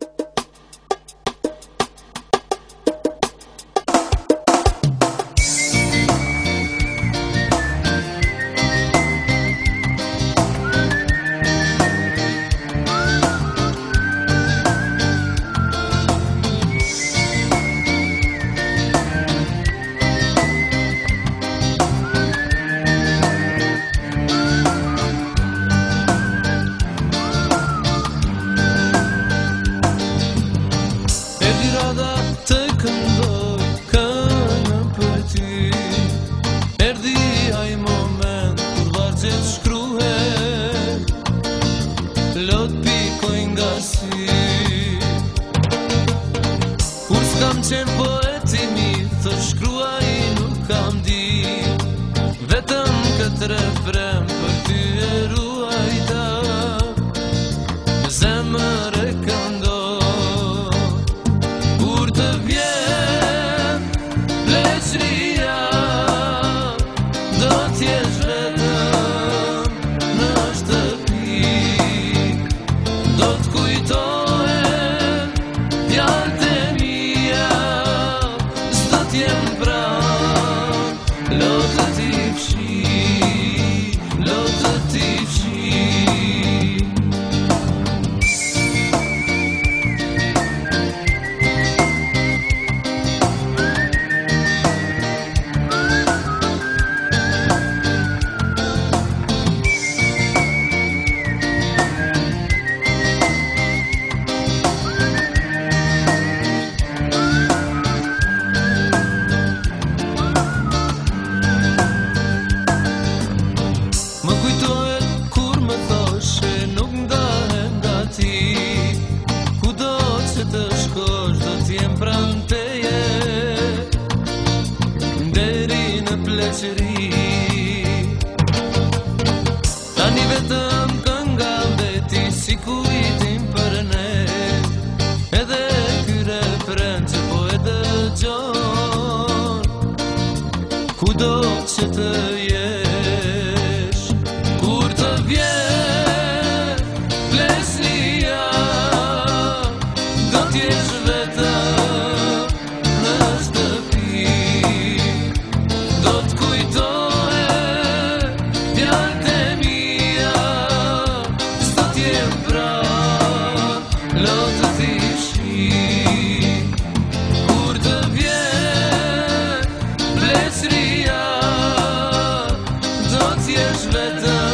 Thank you. si Kur s'kam qenë poetimi Të shkrua i nuk kam di Vetëm këtë refren verão dëshëri Tani vetëm kënga veti si kujtim për ne Edhe kyre frenë po e dëgjon Kudo që të jetë years later